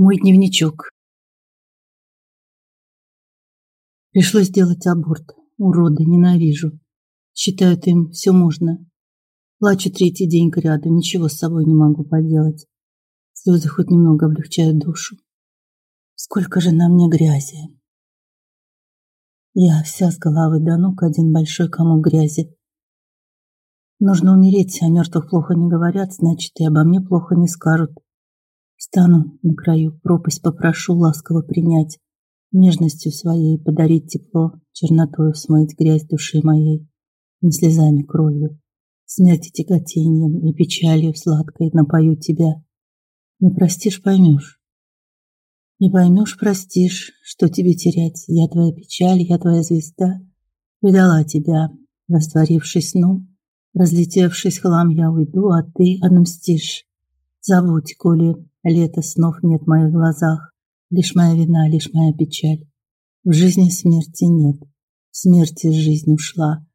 Мой дневничок. Пришлось сделать аборт. Уроды, ненавижу. Считают им все можно. Плачу третий день кряду, ничего с собой не могу поделать. Слезы хоть немного облегчают душу. Сколько же на мне грязи. Я вся с головы до ног один большой комок грязи. Нужно умереть, о мертвых плохо не говорят, значит, и обо мне плохо не скажут. Стану на краю пропасть, попрошу ласково принять, нежностью своей подарить тепло, чернотою смыть грязь души моей, не слезами кровью, смерти тяготением и печалью сладкой напою тебя. Не простишь, поймешь. Не поймешь, простишь, что тебе терять. Я твоя печаль, я твоя звезда. Предала тебя, растворившись сном, разлетевшись хлам, я уйду, а ты отмстишь. Забудь, коли Лето снов нет в моих глазах, лишь моя вина, лишь моя печаль. В жизни смерти нет, смерть из жизни ушла,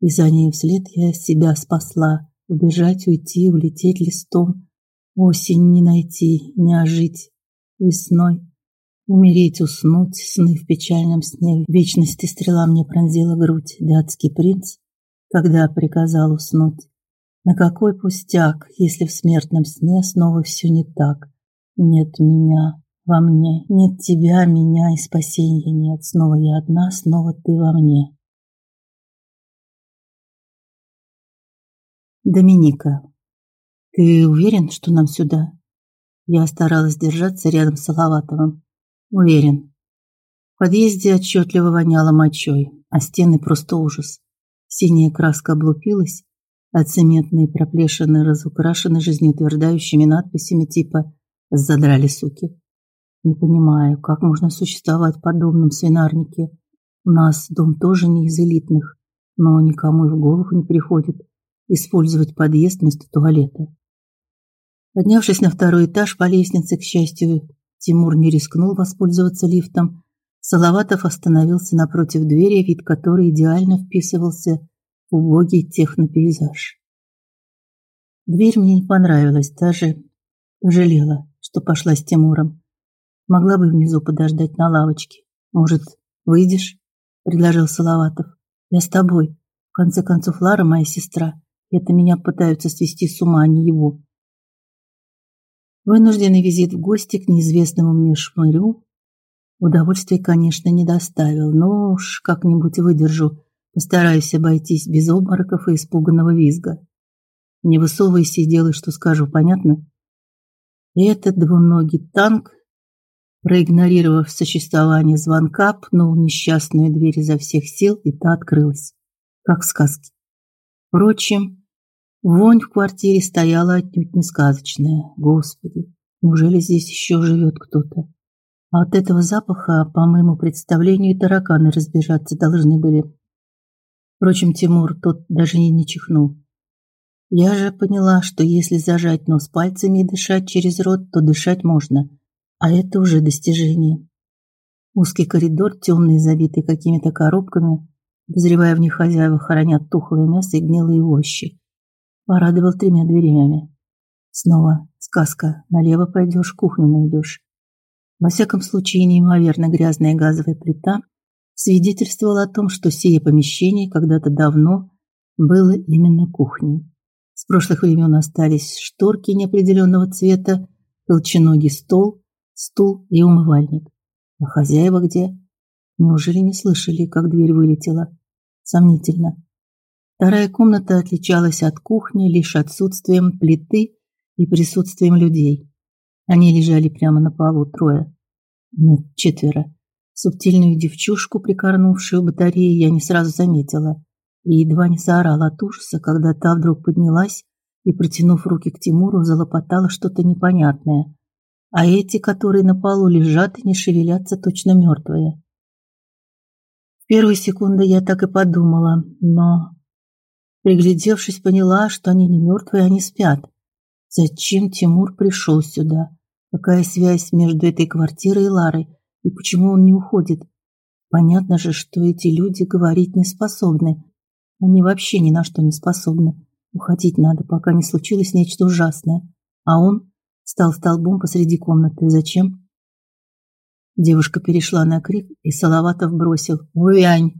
и за ней вслед я себя спасла. Убежать, уйти, улететь листом, осень не найти, не ожить весной. Умереть, уснуть, сны в печальном сне. Вечности стрела мне пронзила грудь, датский принц, когда приказал уснуть. На какой пустяк, если в смертном сне снова все не так. Нет меня во мне, нет тебя, меня и спасения нет. Снова я одна, снова ты во мне. Доминика, ты уверен, что нам сюда? Я старалась держаться рядом с Салаватовым. Уверен. В подъезде отчетливо воняло мочой, а стены просто ужас. Синяя краска облупилась, а цементные проплешины разукрашены жизнеутверждающими надписями типа Задрали суки. Не понимаю, как можно существовать в подобном свинарнике. У нас дом тоже не из элитных, но никому и в голову не приходит использовать подъезд вместо туалета. Поднявшись на второй этаж по лестнице, к счастью, Тимур не рискнул воспользоваться лифтом. Салаватов остановился напротив двери, вид которой идеально вписывался убогий технопейзаж. Дверь мне не понравилась, даже жалела что пошла с Тимуром. Могла бы внизу подождать на лавочке. Может, выйдешь? предложил Салаватов. Я с тобой. В конце концов, Лара моя сестра. Это меня пытаются свести с ума, а не его. Вынужденный визит в гости к неизвестному мне шмырю удовольствия, конечно, не доставил, но уж как-нибудь выдержу. Постараюсь обойтись без обмороков и испуганного визга. Не высовывайся и делай, что скажу, понятно? Этот двуногий танк, проигнорировав существование звонка, пнул несчастную дверь изо всех сил, и та открылась, как в сказке. Впрочем, вонь в квартире стояла отнюдь не сказочная. Господи, неужели здесь еще живет кто-то? А от этого запаха, по моему представлению, тараканы разбежаться должны были. Впрочем, Тимур тот даже не чихнул. Я же поняла, что если зажать нос пальцами и дышать через рот, то дышать можно, а это уже достижение. Узкий коридор, темный, забитый какими-то коробками, подозревая в них хозяева хоронят тухлое мясо и гнилые овощи. Порадовал тремя дверями. Снова сказка. Налево пойдешь, кухню найдешь. Во всяком случае, неимоверно грязная газовая плита свидетельствовала о том, что сие помещение когда-то давно было именно кухней. С прошлых времен остались шторки неопределенного цвета, толченогий стол, стул и умывальник. А хозяева где? Неужели не слышали, как дверь вылетела? Сомнительно. Вторая комната отличалась от кухни лишь отсутствием плиты и присутствием людей. Они лежали прямо на полу трое. Нет, четверо. Субтильную девчушку, прикорнувшую батареи, я не сразу заметила и едва не заорала от ужаса, когда та вдруг поднялась и, протянув руки к Тимуру, залопотала что-то непонятное. А эти, которые на полу лежат и не шевелятся, точно мертвые. В первую секунду я так и подумала, но, приглядевшись, поняла, что они не мертвые, они спят. Зачем Тимур пришел сюда? Какая связь между этой квартирой и Ларой? И почему он не уходит? Понятно же, что эти люди говорить не способны. Они вообще ни на что не способны. Уходить надо, пока не случилось нечто ужасное. А он стал столбом посреди комнаты. Зачем? Девушка перешла на крик, и Салаватов бросил: "Увянь!"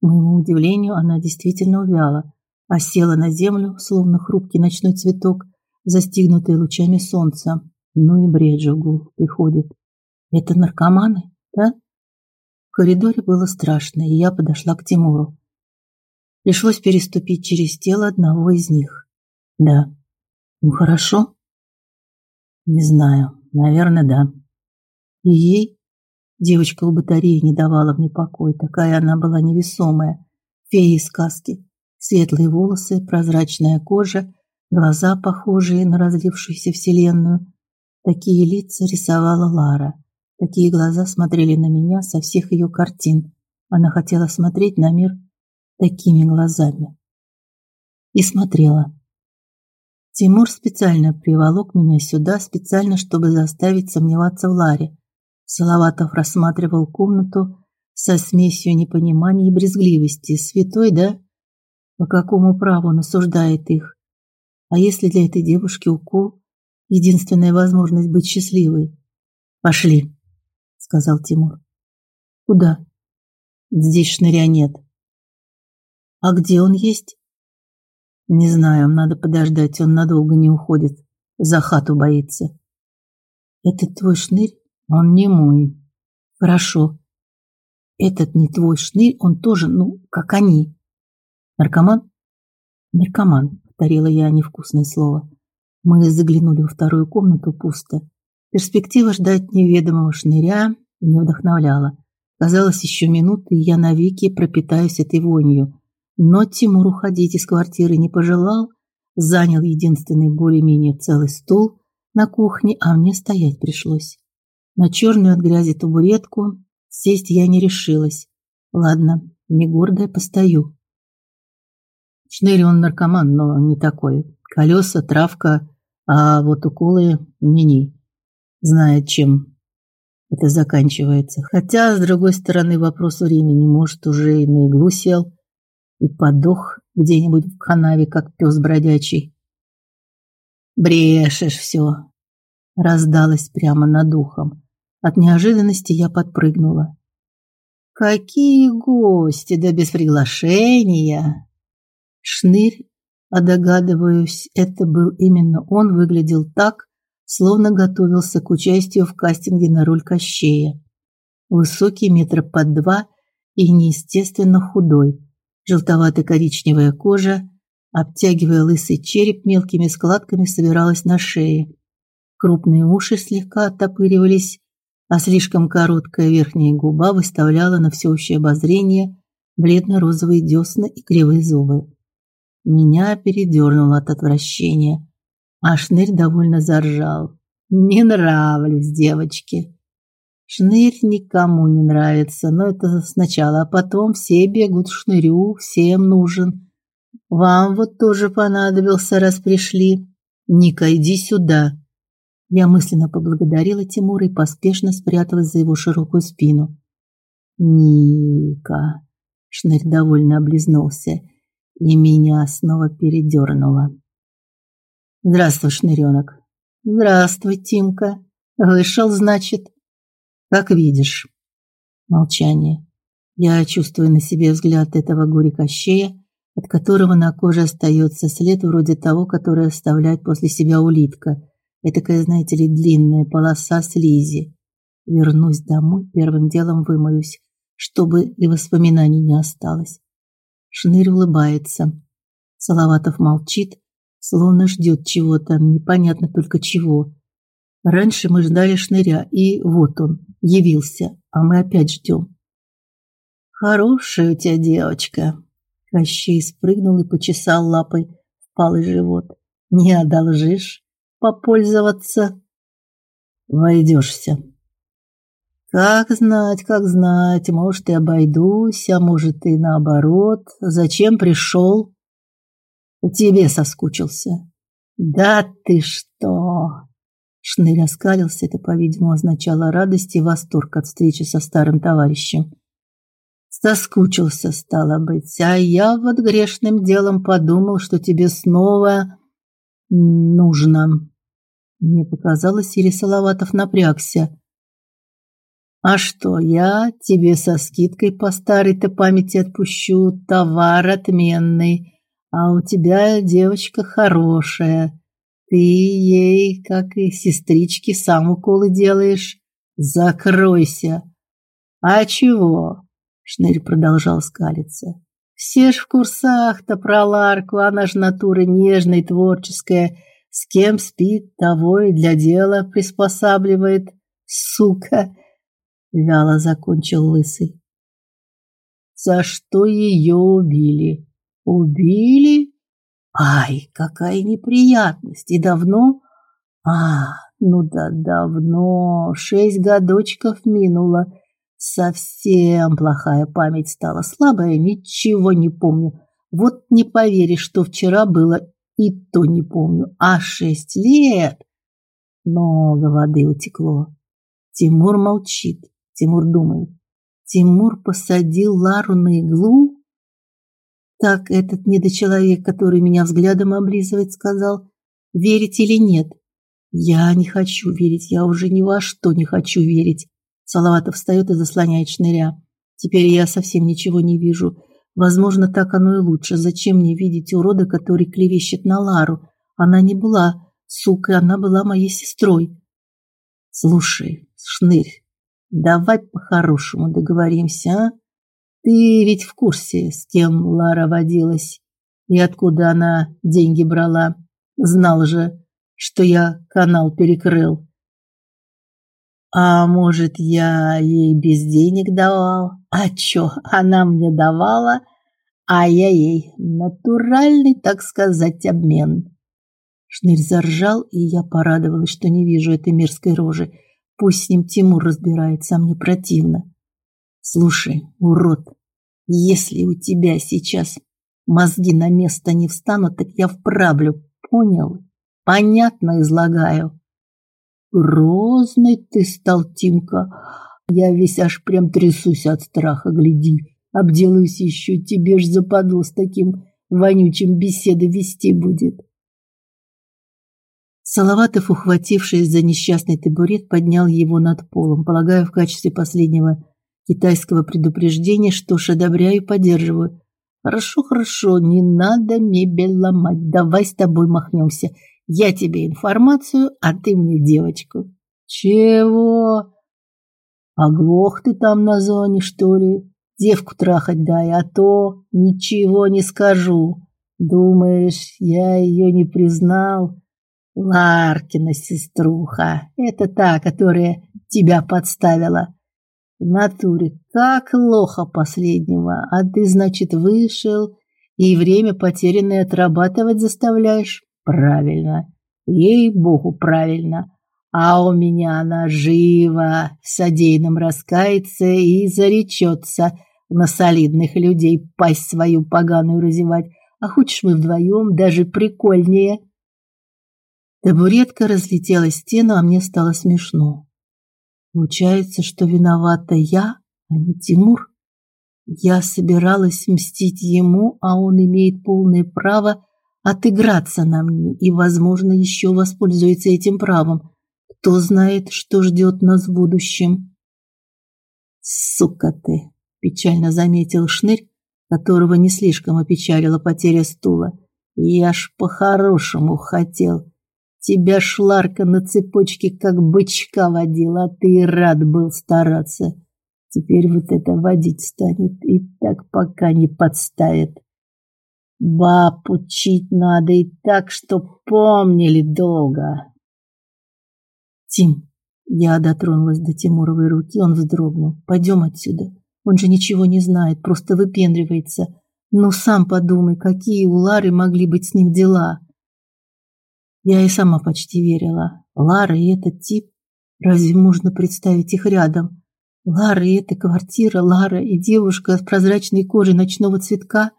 К моему удивлению, она действительно увяла, а села на землю, словно хрупкий ночной цветок, застигнутый лучами солнца. Ну и бред же приходит. Это наркоманы, да? В коридоре было страшно, и я подошла к Тимуру. Пришлось переступить через тело одного из них. Да. Ну хорошо. Не знаю. Наверное, да. И ей девочка у батареи не давала мне покоя, такая она была невесомая, фея из сказки. Светлые волосы, прозрачная кожа, глаза похожие на разлившуюся вселенную. Такие лица рисовала Лара. Такие глаза смотрели на меня со всех ее картин. Она хотела смотреть на мир такими глазами. И смотрела. Тимур специально приволок меня сюда, специально, чтобы заставить сомневаться в Ларе. Салаватов рассматривал комнату со смесью непонимания и брезгливости. Святой, да? По какому праву он осуждает их? А если для этой девушки укол единственная возможность быть счастливой? Пошли, сказал Тимур. Куда? Здесь шныря нет. А где он есть? Не знаю, надо подождать, он надолго не уходит. За хату боится. Это твой шнырь? Он не мой. Хорошо. Этот не твой шнырь, он тоже, ну, как они. Наркоман? Наркоман, повторила я невкусное слово. Мы заглянули во вторую комнату, пусто. Перспектива ждать неведомого шныря не вдохновляла. Казалось, еще минуты, и я навеки пропитаюсь этой вонью. Но Тимур уходить из квартиры не пожелал, занял единственный более-менее целый стул на кухне, а мне стоять пришлось. На черную от грязи табуретку сесть я не решилась. Ладно, не гордая, постою. Шнырь он наркоман, но не такой. Колеса, травка, а вот уколы не-не. Знает, чем это заканчивается. Хотя, с другой стороны, вопрос времени. Может, уже и на иглу сел и подох где-нибудь в канаве, как пес бродячий. Брешешь все, раздалось прямо над ухом. От неожиданности я подпрыгнула. Какие гости, да без приглашения. Шнырь, а догадываюсь, это был именно он, выглядел так, словно готовился к участию в кастинге на роль Кощея. Высокий метра под два и неестественно худой Желтовато-коричневая кожа, обтягивая лысый череп мелкими складками, собиралась на шее. Крупные уши слегка оттопыривались, а слишком короткая верхняя губа выставляла на всеобщее обозрение бледно-розовые десна и кривые зубы. Меня передернуло от отвращения, а Шнырь довольно заржал. «Не нравлюсь, девочки!» Шнырь никому не нравится, но это сначала, а потом все бегут в шнырю, всем нужен. Вам вот тоже понадобился, раз пришли. Ника, иди сюда. Я мысленно поблагодарила Тимура и поспешно спряталась за его широкую спину. Ника. Шнырь довольно облизнулся, и меня снова передернуло. Здравствуй, Шныренок. Здравствуй, Тимка. Вышел, значит. Как видишь. Молчание. Я чувствую на себе взгляд этого горе-кощея, от которого на коже остается след вроде того, который оставляет после себя улитка. Этакая, знаете ли, длинная полоса слизи. Вернусь домой, первым делом вымоюсь, чтобы и воспоминаний не осталось. Шнырь улыбается. Салаватов молчит, словно ждет чего-то, непонятно только чего. Раньше мы ждали шныря, и вот он, явился, а мы опять ждем. Хорошая у тебя девочка. Кощей спрыгнул и почесал лапой впалый живот. Не одолжишь попользоваться? Войдешься. Как знать, как знать, может, и обойдусь, а может, и наоборот. Зачем пришел? По тебе соскучился. Да ты что? Шнырь оскалился, это, по-видимому, означало радость и восторг от встречи со старым товарищем. Соскучился, стало быть, а я вот грешным делом подумал, что тебе снова нужно. Мне показалось, или Салаватов напрягся. А что, я тебе со скидкой по старой-то памяти отпущу, товар отменный. А у тебя девочка хорошая. Ты ей, как и сестричке, сам уколы делаешь. Закройся. А чего? Шнырь продолжал скалиться. Все ж в курсах-то про Ларку, она ж натура нежная, творческая. С кем спит, того и для дела приспосабливает. Сука! Вяло закончил лысый. За что ее убили? Убили? Ай, какая неприятность! И давно? А, ну да, давно. Шесть годочков минуло. Совсем плохая память стала, слабая, ничего не помню. Вот не поверишь, что вчера было, и то не помню. А шесть лет! Много воды утекло. Тимур молчит. Тимур думает. Тимур посадил Лару на иглу? Так этот недочеловек, который меня взглядом облизывает, сказал, верить или нет? Я не хочу верить, я уже ни во что не хочу верить. Салаватов встает и заслоняет шныря. Теперь я совсем ничего не вижу. Возможно, так оно и лучше. Зачем мне видеть урода, который клевещет на Лару? Она не была сукой, она была моей сестрой. Слушай, шнырь, давай по-хорошему договоримся, а? Ты ведь в курсе, с кем Лара водилась и откуда она деньги брала. Знал же, что я канал перекрыл. А может, я ей без денег давал? А чё, она мне давала, а я ей натуральный, так сказать, обмен. Шнырь заржал, и я порадовалась, что не вижу этой мерзкой рожи. Пусть с ним Тимур разбирается, а мне противно. Слушай, урод, если у тебя сейчас мозги на место не встанут, так я вправлю, понял? Понятно излагаю. Грозный ты стал, Тимка. Я весь аж прям трясусь от страха, гляди. Обделаюсь еще, тебе ж западло с таким вонючим беседы вести будет. Салаватов, ухватившись за несчастный табурет, поднял его над полом, полагая в качестве последнего китайского предупреждения, что ж, одобряю и поддерживаю. Хорошо, хорошо, не надо мебель ломать. Давай с тобой махнемся. Я тебе информацию, а ты мне девочку. Чего? Оглох ты там на зоне, что ли? Девку трахать дай, а то ничего не скажу. Думаешь, я ее не признал? Ларкина сеструха. Это та, которая тебя подставила. В натуре, как лоха последнего. А ты, значит, вышел и время потерянное отрабатывать заставляешь? Правильно. Ей-богу, правильно. А у меня она жива, в содеянном раскается и заречется на солидных людей пасть свою поганую разевать. А хочешь мы вдвоем, даже прикольнее. Табуретка разлетелась в стену, а мне стало смешно. Получается, что виновата я, а не Тимур. Я собиралась мстить ему, а он имеет полное право отыграться на мне и, возможно, еще воспользуется этим правом. Кто знает, что ждет нас в будущем. Сука ты, печально заметил Шнырь, которого не слишком опечалила потеря стула. Я ж по-хорошему хотел. Тебя шларка на цепочке как бычка водила, а ты и рад был стараться. Теперь вот это водить станет и так пока не подставит. Баб учить надо и так, чтоб помнили долго. Тим, я дотронулась до Тимуровой руки, он вздрогнул. Пойдем отсюда. Он же ничего не знает, просто выпендривается. Но сам подумай, какие у Лары могли быть с ним дела. Я и сама почти верила. Лара и этот тип, разве можно представить их рядом? Лара и эта квартира, Лара и девушка с прозрачной кожей ночного цветка.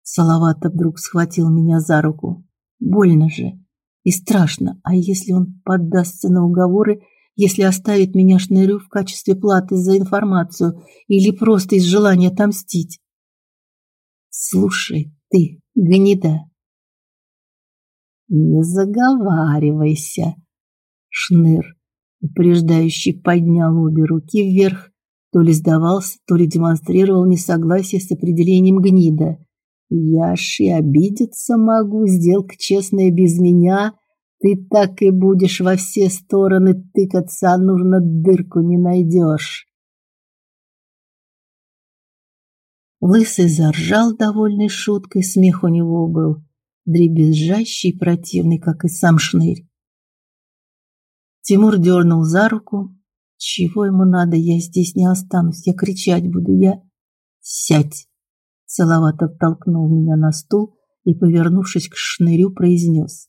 Салавата вдруг схватил меня за руку. Больно же и страшно. А если он поддастся на уговоры, если оставит меня шнырю в качестве платы за информацию или просто из желания отомстить? Слушай, ты, гнида. Не заговаривайся, Шныр. Упреждающий поднял обе руки вверх, то ли сдавался, то ли демонстрировал несогласие с определением гнида. Я ж и обидеться могу, сделка честная без меня. Ты так и будешь во все стороны тыкаться, а нужно дырку не найдешь. Лысый заржал довольной шуткой, смех у него был дребезжащий противный, как и сам шнырь. Тимур дернул за руку. Чего ему надо? Я здесь не останусь, я кричать буду, я сядь. Салават оттолкнул меня на стул и, повернувшись к шнырю, произнес.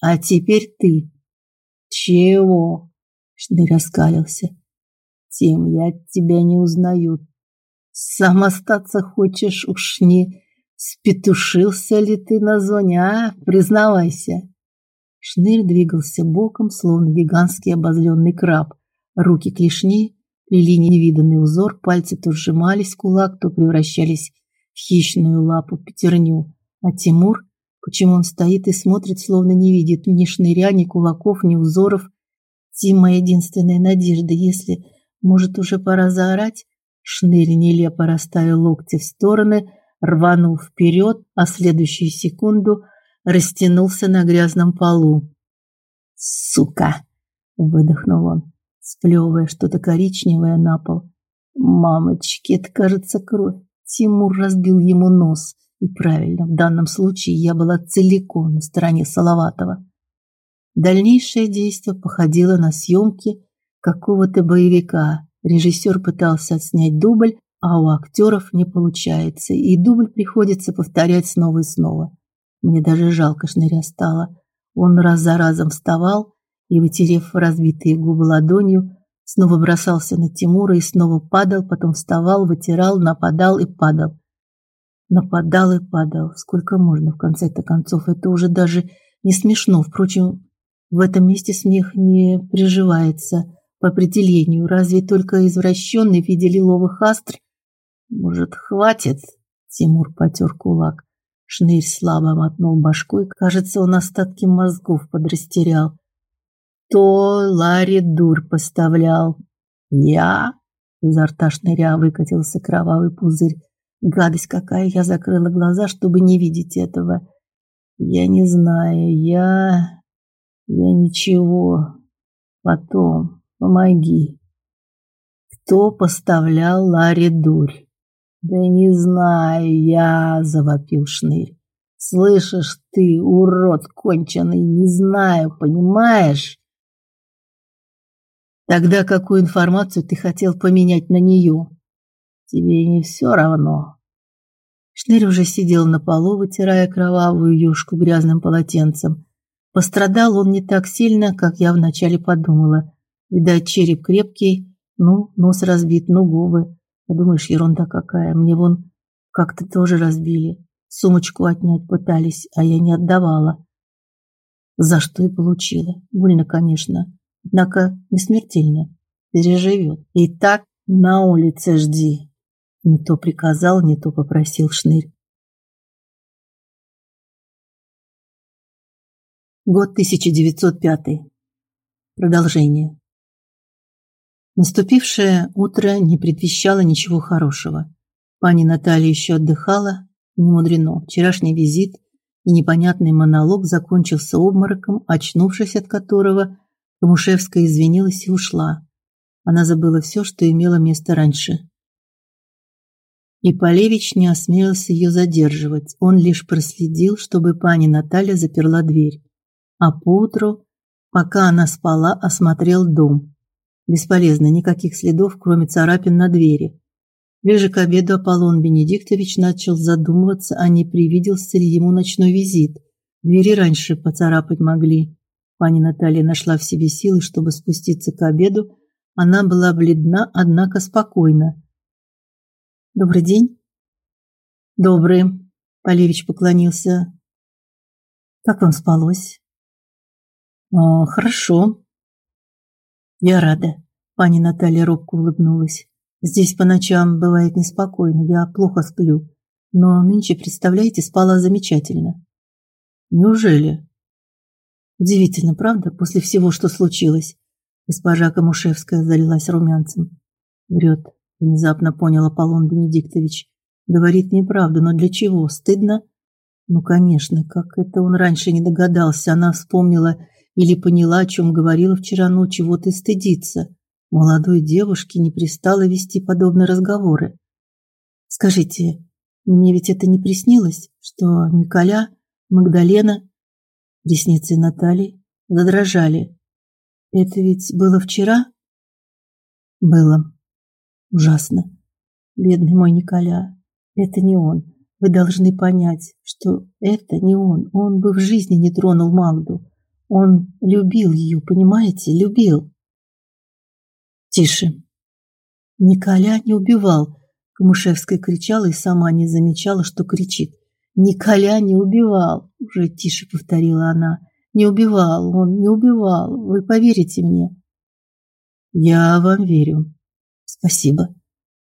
А теперь ты. Чего? Шнырь оскалился. Тем я тебя не узнаю. Сам остаться хочешь, уж не спетушился ли ты на зоне, а? Признавайся. Шнырь двигался боком, словно гигантский обозленный краб. Руки клешни плели невиданный узор, пальцы то сжимались в кулак, то превращались в хищную лапу пятерню. А Тимур, почему он стоит и смотрит, словно не видит ни шныря, ни кулаков, ни узоров? Тима единственная надежда, если, может, уже пора заорать? Шнырь нелепо расставил локти в стороны, рванул вперед, а следующую секунду растянулся на грязном полу. «Сука!» – выдохнул он, сплевывая что-то коричневое на пол. «Мамочки, это, кажется, кровь. Тимур разбил ему нос. И правильно, в данном случае я была целиком на стороне Салаватова. Дальнейшее действие походило на съемки какого-то боевика. Режиссер пытался отснять дубль, а у актеров не получается, и дубль приходится повторять снова и снова. Мне даже жалко шныря стало. Он раз за разом вставал и, вытерев разбитые губы ладонью, снова бросался на Тимура и снова падал, потом вставал, вытирал, нападал и падал. Нападал и падал. Сколько можно в конце-то концов? Это уже даже не смешно. Впрочем, в этом месте смех не приживается по определению. Разве только извращенный в виде лиловых астр? Может, хватит? Тимур потер кулак. Шнырь слабо мотнул башкой, кажется, он остатки мозгов подрастерял. То Ларри дур поставлял. Я? Изо рта шныря выкатился кровавый пузырь. Гадость какая, я закрыла глаза, чтобы не видеть этого. Я не знаю, я... Я ничего. Потом, помоги. Кто поставлял Ларри дурь? Да не знаю я, завопил Шнырь. Слышишь ты, урод конченый, не знаю, понимаешь? Тогда какую информацию ты хотел поменять на нее? Тебе не все равно. Шнырь уже сидел на полу, вытирая кровавую юшку грязным полотенцем. Пострадал он не так сильно, как я вначале подумала. Видать, череп крепкий, ну, нос разбит, ну, губы. Подумаешь, ерунда какая. Мне вон как-то тоже разбили. Сумочку отнять пытались, а я не отдавала. За что и получила. Больно, конечно. Однако не смертельно. Переживет. И так на улице жди. Не то приказал, не то попросил Шнырь. Год 1905. Продолжение. Наступившее утро не предвещало ничего хорошего. Пани Наталья еще отдыхала, не мудрено. Вчерашний визит и непонятный монолог закончился обмороком, очнувшись от которого, Камушевская извинилась и ушла. Она забыла все, что имело место раньше. И Полевич не осмелился ее задерживать. Он лишь проследил, чтобы пани Наталья заперла дверь. А поутру, пока она спала, осмотрел дом. Бесполезно, никаких следов, кроме царапин на двери. Ближе к обеду Аполлон Бенедиктович начал задумываться, а не привиделся ли ему ночной визит. Двери раньше поцарапать могли. Пани Наталья нашла в себе силы, чтобы спуститься к обеду. Она была бледна, однако спокойна. Добрый день. Добрый. Полевич поклонился. Как вам спалось? О, хорошо. Я рада. Пани Наталья робко улыбнулась. Здесь по ночам бывает неспокойно, я плохо сплю. Но нынче, представляете, спала замечательно. Неужели? Удивительно, правда, после всего, что случилось. Госпожа Камушевская залилась румянцем. Врет, внезапно понял Аполлон Бенедиктович. Говорит неправду, но для чего? Стыдно? Ну, конечно, как это он раньше не догадался. Она вспомнила или поняла, о чем говорила вчера ночью, вот и стыдится. Молодой девушке не пристало вести подобные разговоры. Скажите, мне ведь это не приснилось, что Николя, Магдалена, ресницы Натальи задрожали. Это ведь было вчера? Было. Ужасно. Бедный мой Николя. Это не он. Вы должны понять, что это не он. Он бы в жизни не тронул Магду. Он любил ее, понимаете? Любил. Тише. Николя не убивал. Камушевская кричала и сама не замечала, что кричит. Николя не убивал, уже тише повторила она. Не убивал, он не убивал. Вы поверите мне? Я вам верю. Спасибо.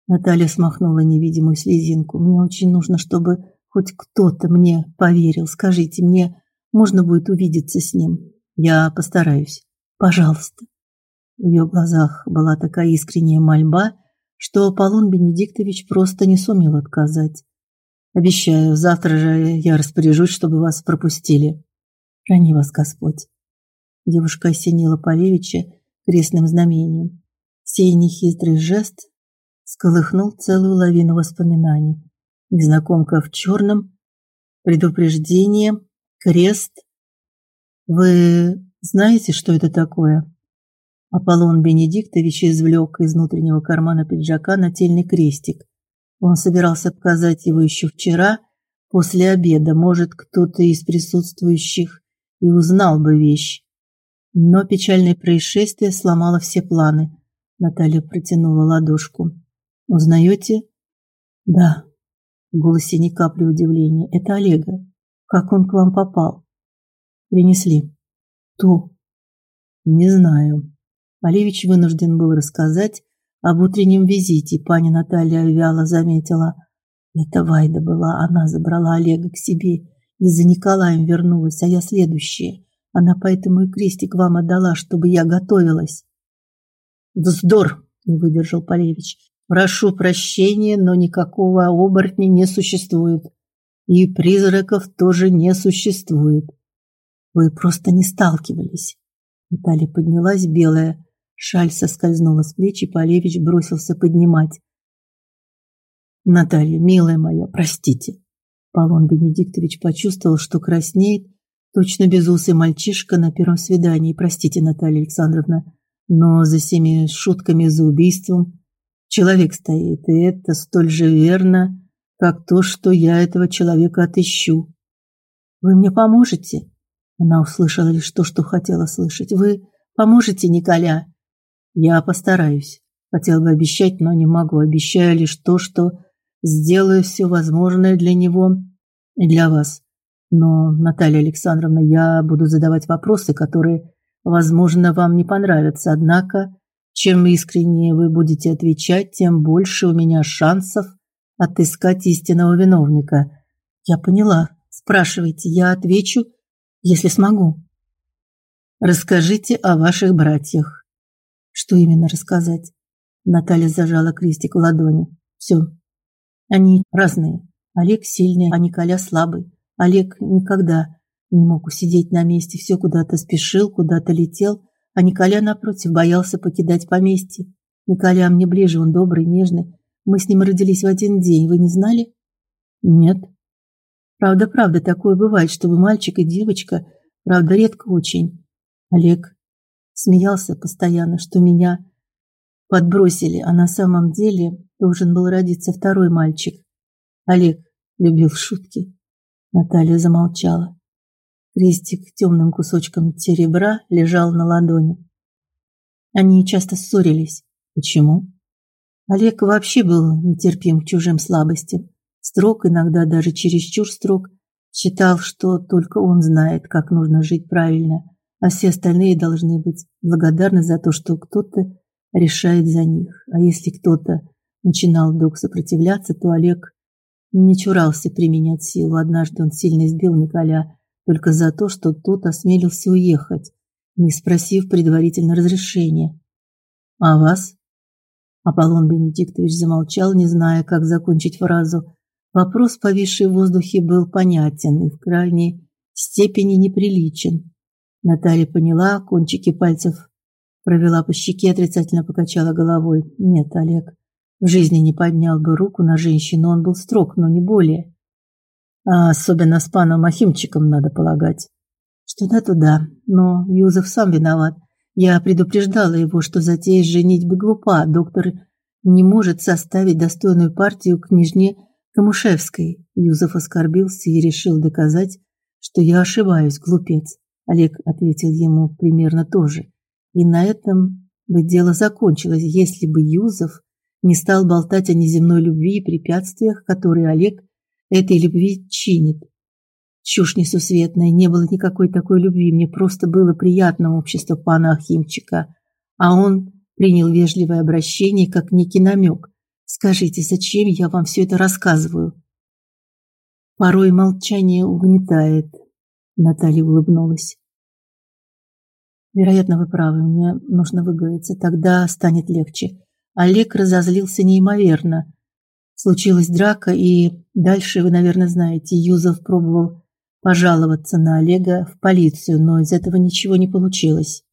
Наталья смахнула невидимую слезинку. Мне очень нужно, чтобы хоть кто-то мне поверил. Скажите мне, можно будет увидеться с ним? Я постараюсь. Пожалуйста. В ее глазах была такая искренняя мольба, что Аполлон Бенедиктович просто не сумел отказать. Обещаю, завтра же я распоряжусь, чтобы вас пропустили. Храни вас Господь. Девушка осенила Полевича крестным знамением. Сей нехитрый жест сколыхнул целую лавину воспоминаний. Незнакомка в черном, предупреждение, крест. Вы знаете, что это такое? Аполлон Бенедиктович извлек из внутреннего кармана пиджака нательный крестик. Он собирался показать его еще вчера, после обеда. Может, кто-то из присутствующих и узнал бы вещь. Но печальное происшествие сломало все планы. Наталья протянула ладошку. Узнаете? Да. В голосе ни капли удивления. Это Олега. Как он к вам попал? Принесли. То. Не знаю. Олевич вынужден был рассказать об утреннем визите. Пани Наталья вяло заметила. Это Вайда была, она забрала Олега к себе и за Николаем вернулась, а я следующая. Она поэтому и крестик вам отдала, чтобы я готовилась. Вздор, не выдержал Полевич. Прошу прощения, но никакого оборотня не существует. И призраков тоже не существует. Вы просто не сталкивались. Наталья поднялась, белая шаль соскользнула с плеч, и Полевич бросился поднимать. Наталья, милая моя, простите. Полон Бенедиктович почувствовал, что краснеет, точно безусый мальчишка на первом свидании. Простите, Наталья Александровна, но за всеми шутками за убийством человек стоит, и это столь же верно, как то, что я этого человека отыщу. Вы мне поможете? Она услышала лишь то, что хотела слышать. Вы поможете, Николя? Я постараюсь. Хотел бы обещать, но не могу. Обещаю лишь то, что сделаю все возможное для него и для вас. Но, Наталья Александровна, я буду задавать вопросы, которые, возможно, вам не понравятся. Однако, чем искреннее вы будете отвечать, тем больше у меня шансов отыскать истинного виновника. Я поняла. Спрашивайте, я отвечу, если смогу. Расскажите о ваших братьях. Что именно рассказать? Наталья зажала крестик в ладони. Все. Они разные. Олег сильный, а Николя слабый. Олег никогда не мог усидеть на месте, все куда-то спешил, куда-то летел, а Николя напротив боялся покидать поместье. Николя мне ближе, он добрый, нежный. Мы с ним родились в один день, вы не знали? Нет. Правда, правда, такое бывает, чтобы мальчик и девочка, правда, редко очень. Олег смеялся постоянно, что меня подбросили, а на самом деле должен был родиться второй мальчик. Олег любил шутки. Наталья замолчала. Крестик темным кусочком серебра лежал на ладони. Они часто ссорились. Почему? Олег вообще был нетерпим к чужим слабостям. Строг, иногда даже чересчур строг. Считал, что только он знает, как нужно жить правильно, а все остальные должны быть благодарны за то, что кто-то решает за них. А если кто-то начинал вдруг сопротивляться, то Олег не чурался применять силу. Однажды он сильно избил Николя только за то, что тот осмелился уехать. не спросив предварительно разрешения. А вас? Аполлон Бенедиктович замолчал, не зная, как закончить фразу. Вопрос, повисший в воздухе, был понятен и в крайней степени неприличен. Наталья поняла, кончики пальцев провела по щеке, отрицательно покачала головой. Нет, Олег в жизни не поднял бы руку на женщину, он был строг, но не более. А особенно с паном Ахимчиком, надо полагать. Что-то туда, но Юзеф сам виноват. Я предупреждала его, что затея женитьбы глупа. Доктор не может составить достойную партию княжне Камушевской. Юзеф оскорбился и решил доказать, что я ошибаюсь, глупец. Олег ответил ему примерно то же. И на этом бы дело закончилось, если бы Юзеф не стал болтать о неземной любви и препятствиях, которые Олег этой любви чинит. Чушь несусветная, не было никакой такой любви, мне просто было приятно общество пана Ахимчика, а он принял вежливое обращение как некий намек. Скажите, зачем я вам все это рассказываю? Порой молчание угнетает. Наталья улыбнулась. Вероятно, вы правы, мне нужно выговориться, тогда станет легче. Олег разозлился неимоверно. Случилась драка, и дальше вы, наверное, знаете, Юзов пробовал пожаловаться на Олега в полицию, но из этого ничего не получилось.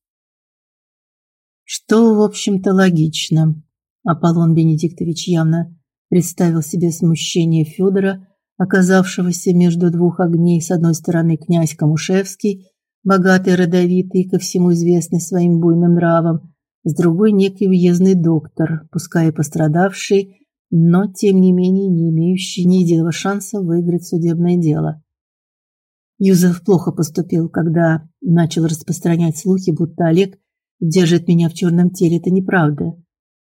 Что, в общем-то, логично. Аполлон Бенедиктович явно представил себе смущение Федора, оказавшегося между двух огней, с одной стороны князь Камушевский, богатый, родовитый, ко всему известный своим буйным нравом, с другой некий уездный доктор, пускай и пострадавший, но тем не менее не имеющий ни единого шанса выиграть судебное дело. Юзеф плохо поступил, когда начал распространять слухи, будто Олег держит меня в черном теле. Это неправда.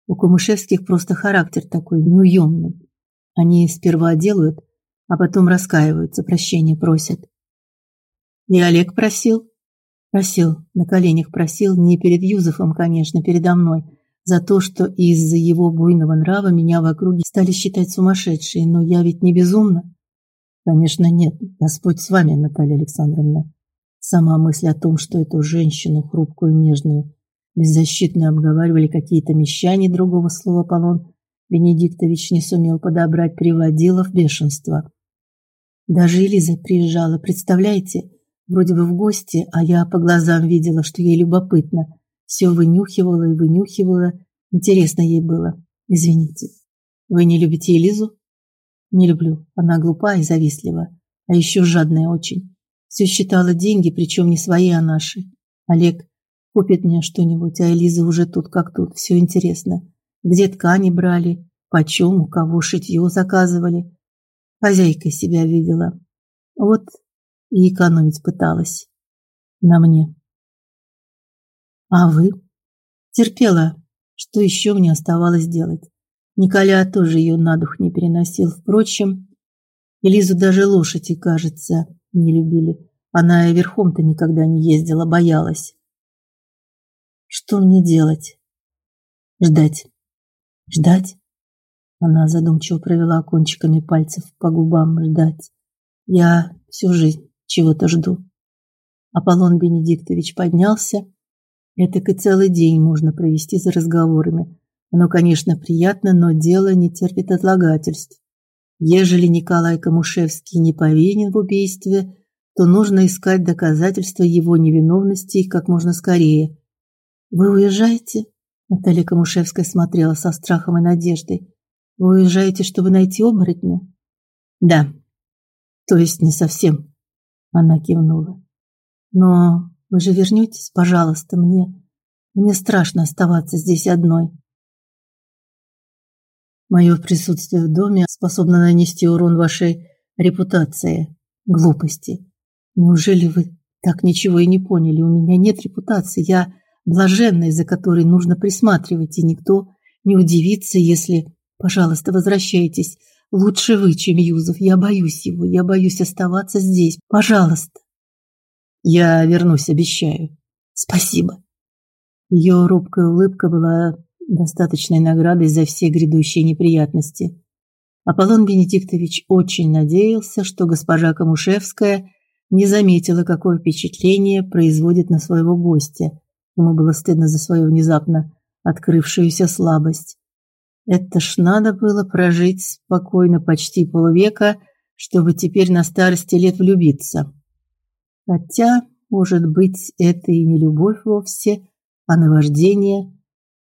У Кумышевских просто характер такой неуемный. Они сперва делают, а потом раскаиваются, прощения просят. И Олег просил, просил, на коленях просил, не перед Юзефом, конечно, передо мной, за то, что из-за его буйного нрава меня в округе стали считать сумасшедшей, но я ведь не безумна. Конечно, нет. Господь с вами, Наталья Александровна. Сама мысль о том, что эту женщину хрупкую, нежную, беззащитную обговаривали какие-то мещане, другого слова Полон Бенедиктович не сумел подобрать, приводила в бешенство. Даже Элиза приезжала, представляете? Вроде бы в гости, а я по глазам видела, что ей любопытно. Все вынюхивала и вынюхивала. Интересно ей было. Извините. Вы не любите Элизу? Не люблю. Она глупа и завистлива, а еще жадная очень. Все считала деньги, причем не свои, а наши. Олег купит мне что-нибудь, а Элиза уже тут как тут, все интересно. Где ткани брали, почем, у кого шитье заказывали. Хозяйкой себя видела. Вот и экономить пыталась. На мне. А вы? Терпела. Что еще мне оставалось делать? Николя тоже ее на дух не переносил. Впрочем, Элизу даже лошади, кажется, не любили. Она и верхом-то никогда не ездила, боялась. Что мне делать? Ждать. Ждать? Она задумчиво провела кончиками пальцев по губам. Ждать. Я всю жизнь чего-то жду. Аполлон Бенедиктович поднялся. Это и целый день можно провести за разговорами. Оно, конечно, приятно, но дело не терпит отлагательств. Ежели Николай Камушевский не повинен в убийстве, то нужно искать доказательства его невиновности как можно скорее. Вы уезжаете? Наталья Камушевская смотрела со страхом и надеждой. Вы уезжаете, чтобы найти оборотня? Да. То есть не совсем. Она кивнула. Но вы же вернетесь, пожалуйста, мне. Мне страшно оставаться здесь одной. Мое присутствие в доме способно нанести урон вашей репутации. Глупости. Неужели вы так ничего и не поняли? У меня нет репутации. Я блаженная, за которой нужно присматривать, и никто не удивится, если... Пожалуйста, возвращайтесь. Лучше вы, чем Юзов. Я боюсь его. Я боюсь оставаться здесь. Пожалуйста. Я вернусь, обещаю. Спасибо. Ее робкая улыбка была достаточной наградой за все грядущие неприятности. Аполлон Бенедиктович очень надеялся, что госпожа Камушевская не заметила, какое впечатление производит на своего гостя. Ему было стыдно за свою внезапно открывшуюся слабость. Это ж надо было прожить спокойно почти полвека, чтобы теперь на старости лет влюбиться. Хотя, может быть, это и не любовь вовсе, а наваждение.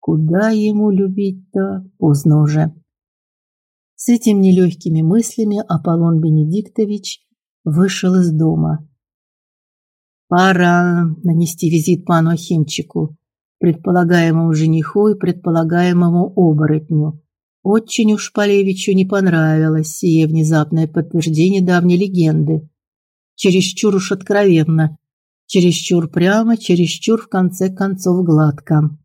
Куда ему любить-то? Поздно уже. С этими нелегкими мыслями Аполлон Бенедиктович вышел из дома. Пора нанести визит пану Ахимчику, предполагаемому жениху и предполагаемому оборотню. Очень уж Полевичу не понравилось сие внезапное подтверждение давней легенды. Чересчур уж откровенно, чересчур прямо, чересчур в конце концов гладко.